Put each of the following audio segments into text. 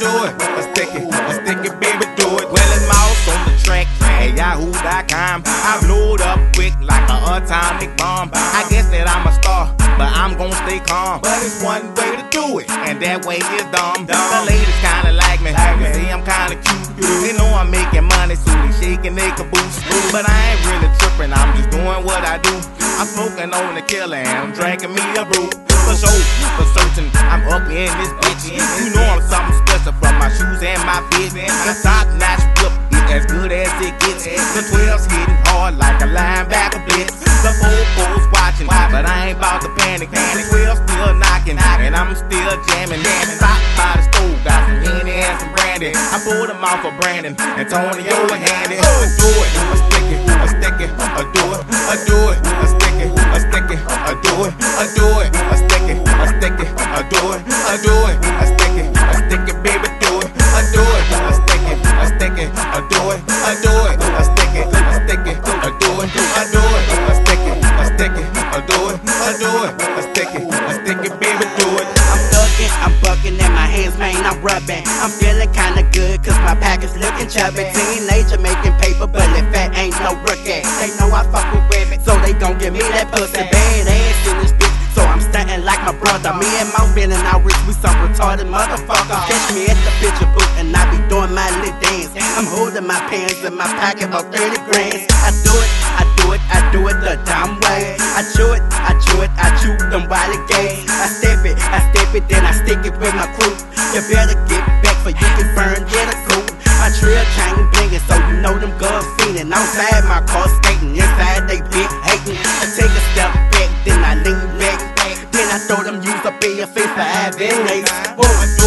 do it. Let's take it, let's it, baby, do it. Well, it's mouse on the track at yahoo.com. I blowed up quick like an atomic bomb. I guess that I'm a star, but I'm gonna stay calm. But it's one way to do it, and that way is dumb. dumb. The ladies kinda like me, like me. see I'm kinda cute. They know I'm making money, so they shaking their caboose. But I ain't smoking on the killer and I'm drinking me a brew. For sure, for certain, I'm up in this bitch. You know I'm something special from my shoes and my bitch. The top notch whip is as good as it gets. The 12's hitting hard like a linebacker blitz. The old foes watching, but I ain't about to panic. The 12 still knocking, and I'm still jamming. Stop by the stove, got some Henny and some brandy. I pulled them out for Brandon, Antonio and Handy. Do it, stick it, stick it, do it, I stick it, I stick it, baby, do it. I'm thugging, I'm bucking, and my hands, man, I'm rubbing. I'm feeling kinda good, cause my is looking chubby. Teenager making paper, but if fat ain't no rookie. They know I fuck with women, so they gon' give me that pussy. Bad ass in this bitch, so I'm stunting like my brother. Me and my man and our rich, we some retarded motherfuckers. Catch me at the picture booth, and I be doing my little dance. I'm holding my pants in my pocket, about 30 grand. I do it, I it, I do it the dumb way. I chew it, I chew it, I chew them while it gays. I step it, I step it, then I stick it with my crew. You better get back for you can burn, get a cool. My trail chain blingin', so you know them girls fiendin'. Outside my car skating, inside they big hatin'. I take a step back, then I lean back. back. Then I throw them U's up in your face for days.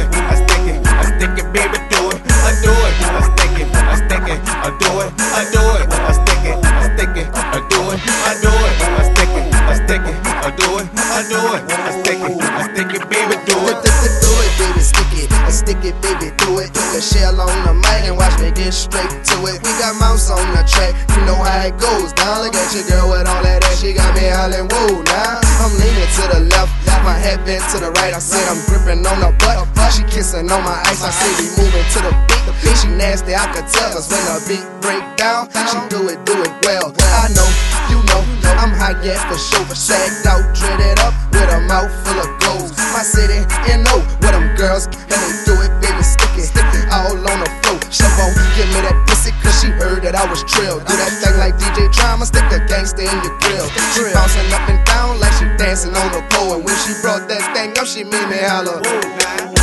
It, I stick it, I stick it, baby, do it, I do it, I stick it, I stick it, I do it, I do it, I stick it, I stick it, I do it, I do it, I stick it, I stick it, I do it, I do it, I stick it, I stick it, baby, do it. Do it, baby, stick it, I stick it, baby, do it. The shell on the mic and watch me get straight to it. We got mouse on the track, you know how it goes. Down, look at your girl with all that ass, she got me hollering, whoa, now I'm leaning to the left, my head bent to the right. I said I'm gripping on her butt, she kissing on my ice. I see we moving to the beat, she nasty, I could tell. Cause when the beat break down, she do it, do it well. I know, you know, I'm hot, yeah, for sure. Sagged out, dreaded up, with a mouth full of gold. My city, you know, where them girls, and they do it, baby, stick it, stick it all on the floor. Shove on, give me that pussy, cause she heard that I was trill. Do that thing like DJ Drama, stick a gangster in your grill. She bouncing up and down like she dancing on the pole. And when she brought that thing up, she made me holler. I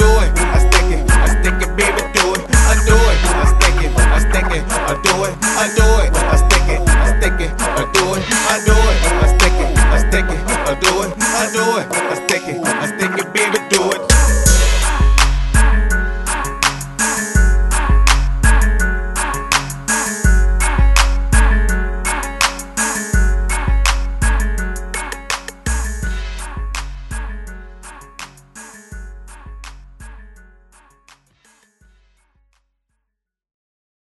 do it, I stick it, I stick it, baby, do it, I do it, I stick it, I stick it, I do it, I do